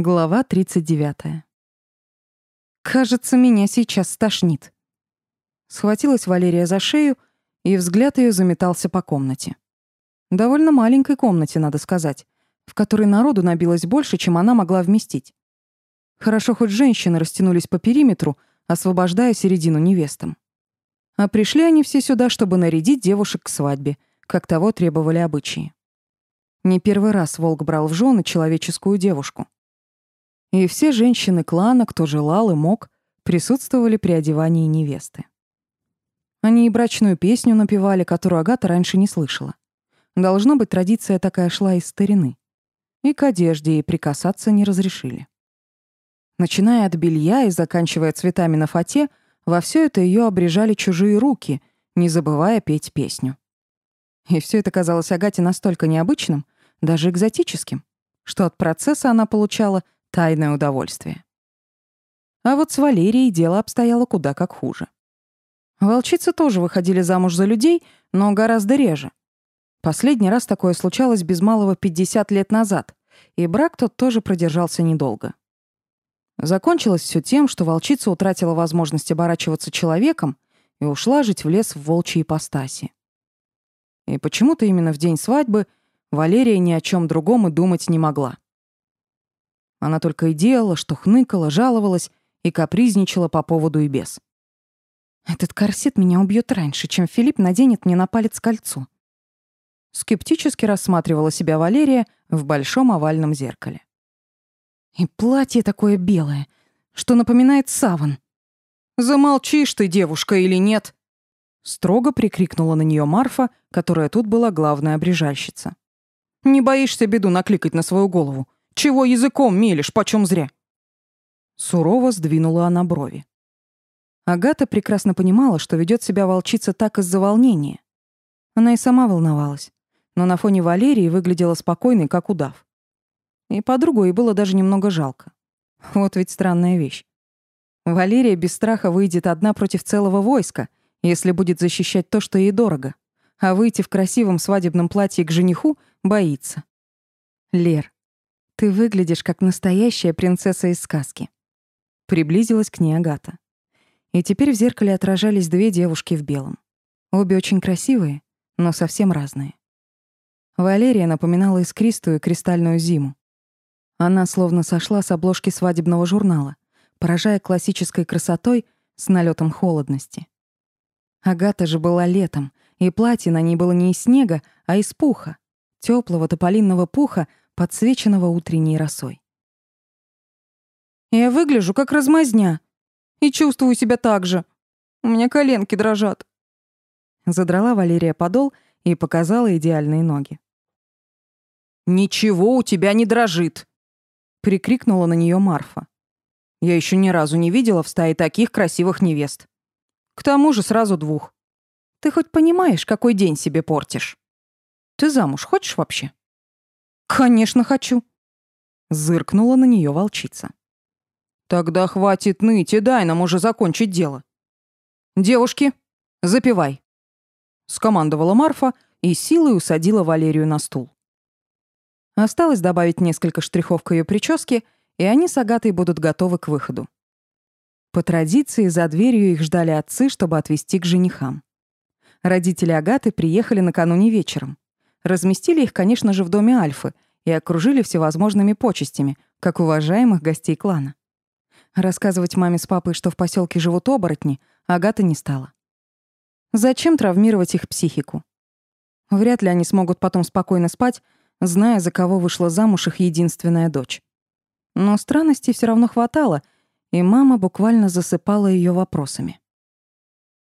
Глава 39. Кажется, меня сейчас стошнит. Схватилась Валерия за шею, и взгляд ее заметался по комнате. Довольно маленькой комнате, надо сказать, в которой народу набилось больше, чем она могла вместить. Хорошо хоть женщины растянулись по периметру, освобождая середину невестам. А пришли они все сюда, чтобы нарядить девушек к свадьбе, как того требовали обычаи. Не первый раз волк брал в жены человеческую девушку. И все женщины клана, кто желал и мог, присутствовали при одевании невесты. Они и брачную песню напевали, которую Агата раньше не слышала. Должно быть, традиция такая шла из старины. И к одежде ей прикасаться не разрешили. Начиная от белья и заканчивая цветами на фате, во все это ее обрежали чужие руки, не забывая петь песню. И все это казалось Агате настолько необычным, даже экзотическим, что от процесса она получала — Тайное удовольствие. А вот с Валерией дело обстояло куда как хуже. Волчицы тоже выходили замуж за людей, но гораздо реже. Последний раз такое случалось без малого 50 лет назад, и брак тот тоже продержался недолго. Закончилось все тем, что волчица утратила возможность оборачиваться человеком и ушла жить в лес в волчьей ипостаси. И почему-то именно в день свадьбы Валерия ни о чем другом и думать не могла. Она только и делала, что хныкала, жаловалась и капризничала по поводу и без. «Этот корсет меня убьет раньше, чем Филипп наденет мне на палец кольцо». Скептически рассматривала себя Валерия в большом овальном зеркале. «И платье такое белое, что напоминает саван». «Замолчишь ты, девушка, или нет?» Строго прикрикнула на нее Марфа, которая тут была главная обрежальщица. «Не боишься беду накликать на свою голову? Чего языком мелешь, почем зря?» Сурово сдвинула она брови. Агата прекрасно понимала, что ведет себя волчица так из-за волнения. Она и сама волновалась, но на фоне Валерии выглядела спокойной, как удав. И подругу ей было даже немного жалко. Вот ведь странная вещь. Валерия без страха выйдет одна против целого войска, если будет защищать то, что ей дорого. А выйти в красивом свадебном платье к жениху боится. Лер, ты выглядишь как настоящая принцесса из сказки. Приблизилась к ней Агата. И теперь в зеркале отражались две девушки в белом. Обе очень красивые, но совсем разные. Валерия напоминала искристую кристальную зиму. Она словно сошла с обложки свадебного журнала, поражая классической красотой с налетом холодности. Агата же была летом, и платье на ней было не из снега, а из пуха, теплого тополинного пуха, подсвеченного утренней росой. «Я выгляжу как размазня и чувствую себя так же. У меня коленки дрожат». Задрала Валерия подол и показала идеальные ноги. «Ничего у тебя не дрожит!» — прикрикнула на нее Марфа. «Я еще ни разу не видела в стае таких красивых невест. К тому же сразу двух. Ты хоть понимаешь, какой день себе портишь? Ты замуж хочешь вообще?» «Конечно хочу!» — зыркнула на нее волчица. «Тогда хватит ныть и дай нам уже закончить дело. Девушки, запивай!» — скомандовала Марфа и силой усадила Валерию на стул. Осталось добавить несколько штрихов к ее прическе, и они с Агатой будут готовы к выходу. По традиции, за дверью их ждали отцы, чтобы отвезти к женихам. Родители Агаты приехали накануне вечером. Разместили их, конечно же, в доме Альфы и окружили всевозможными почестями, как уважаемых гостей клана. Рассказывать маме с папой, что в поселке живут оборотни, Агата не стала. Зачем травмировать их психику? Вряд ли они смогут потом спокойно спать, зная, за кого вышла замуж их единственная дочь. Но странностей все равно хватало, и мама буквально засыпала ее вопросами.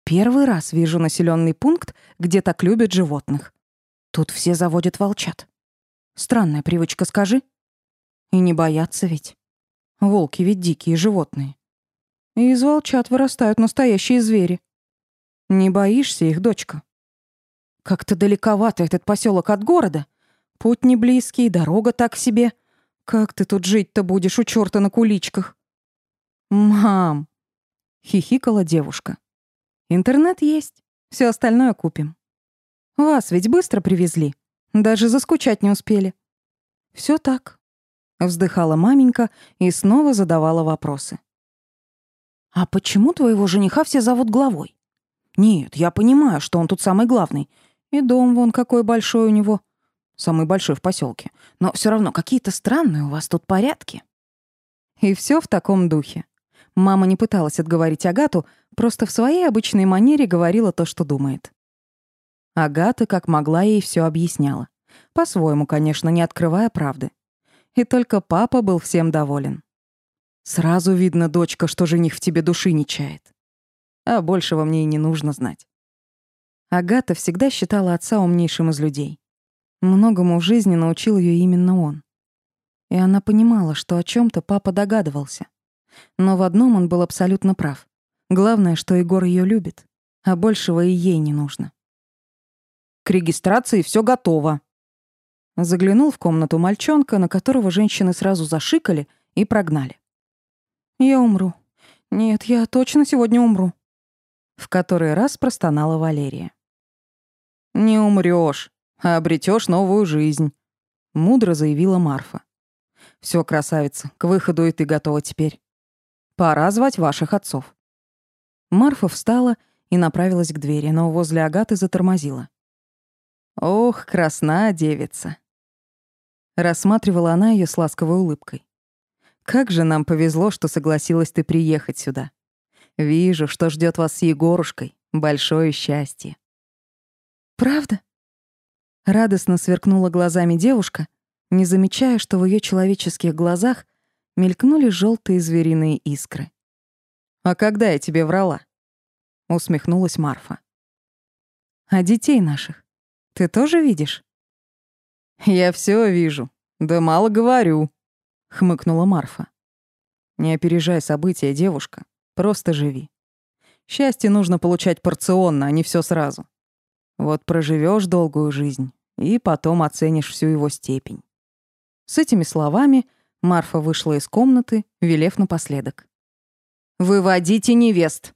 Первый раз вижу населенный пункт, где так любят животных. Тут все заводят волчат. Странная привычка, скажи. И не боятся ведь. Волки ведь дикие животные. И из волчат вырастают настоящие звери. Не боишься их, дочка? Как-то далековато этот поселок от города. Путь не близкий, дорога так себе. Как ты тут жить-то будешь у черта на куличках? Мам, хихикала девушка. Интернет есть, все остальное купим. Вас ведь быстро привезли. Даже заскучать не успели. Все так. Вздыхала маменька и снова задавала вопросы. «А почему твоего жениха все зовут главой?» «Нет, я понимаю, что он тут самый главный. И дом вон какой большой у него. Самый большой в поселке. Но все равно какие-то странные у вас тут порядки». И все в таком духе. Мама не пыталась отговорить Агату, просто в своей обычной манере говорила то, что думает. Агата, как могла, ей все объясняла. По-своему, конечно, не открывая правды. И только папа был всем доволен. Сразу видно, дочка, что жених в тебе души не чает. А большего мне и не нужно знать. Агата всегда считала отца умнейшим из людей. Многому в жизни научил ее именно он. И она понимала, что о чем то папа догадывался. Но в одном он был абсолютно прав. Главное, что Егор ее любит, а большего и ей не нужно. «К регистрации все готово», Заглянул в комнату мальчонка, на которого женщины сразу зашикали и прогнали. «Я умру. Нет, я точно сегодня умру». В который раз простонала Валерия. «Не умрёшь, а обретёшь новую жизнь», — мудро заявила Марфа. «Всё, красавица, к выходу и ты готова теперь. Пора звать ваших отцов». Марфа встала и направилась к двери, но возле Агаты затормозила. «Ох, красна девица!» Рассматривала она ее с ласковой улыбкой. «Как же нам повезло, что согласилась ты приехать сюда. Вижу, что ждет вас с Егорушкой. Большое счастье». «Правда?» Радостно сверкнула глазами девушка, не замечая, что в ее человеческих глазах мелькнули желтые звериные искры. «А когда я тебе врала?» — усмехнулась Марфа. «А детей наших ты тоже видишь?» «Я все вижу. Да мало говорю», — хмыкнула Марфа. «Не опережай события, девушка. Просто живи. Счастье нужно получать порционно, а не все сразу. Вот проживешь долгую жизнь, и потом оценишь всю его степень». С этими словами Марфа вышла из комнаты, велев напоследок. «Выводите невест!»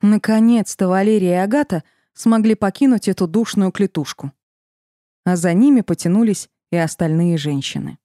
Наконец-то Валерия и Агата смогли покинуть эту душную клетушку а за ними потянулись и остальные женщины.